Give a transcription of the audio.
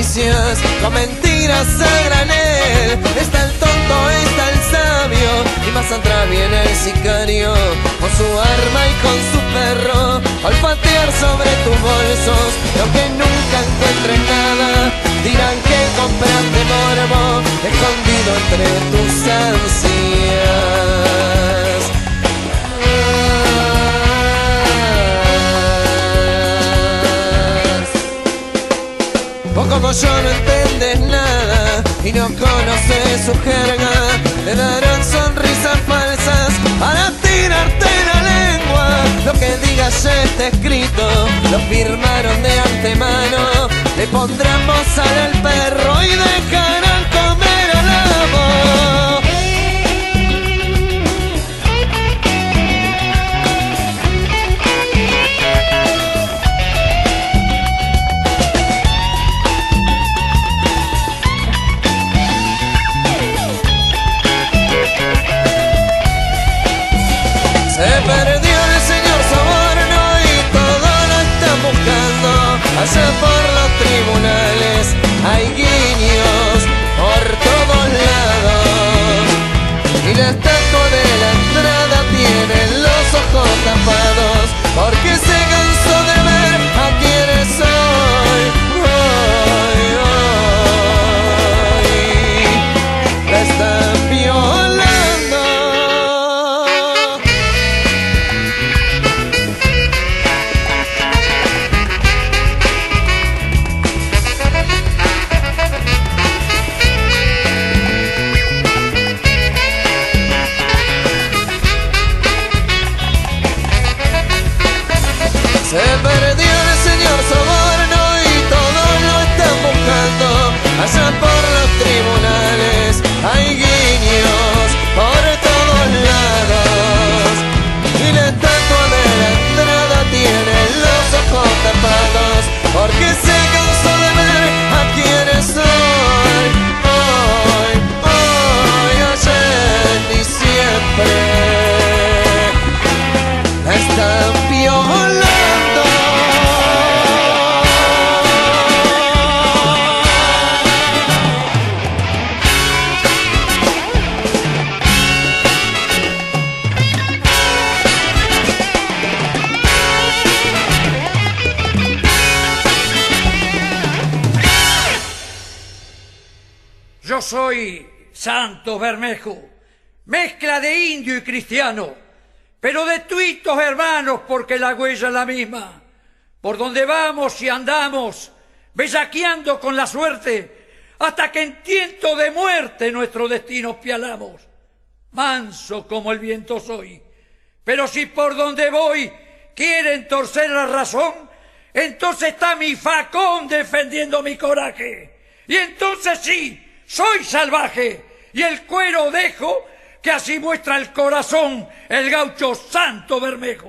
noticias, con mentiras a granel. Está el tonto, está el sabio, y más atrás viene el sicario, con su arma y con su perro, olfatear sobre yo no entiendes nada y no conoces su jerga, te darán sonrisas falsas para tirarte la lengua. Lo que digas está escrito, lo firmaron de antemano, le pondrán bozal al perro y dejarán Se perdió el señor Soborno y todos lo están buscando. Allá por los tribunales hay guiños por todos lados. Y la estatua de la entrada tiene los ojos tapados porque se cansó de ver a quienes soy. Hoy, hoy, ayer y siempre. La violando. Yo soy Santo Bermejo, mezcla de indio y cristiano, pero de tuitos hermanos porque la huella es la misma. Por donde vamos y andamos, bellaqueando con la suerte, hasta que en tiento de muerte nuestro destino pialamos. Manso como el viento soy, pero si por donde voy quieren torcer la razón, entonces está mi facón defendiendo mi coraje. Y entonces sí, soy salvaje y el cuero dejo que así muestra el corazón el gaucho santo Bermejo.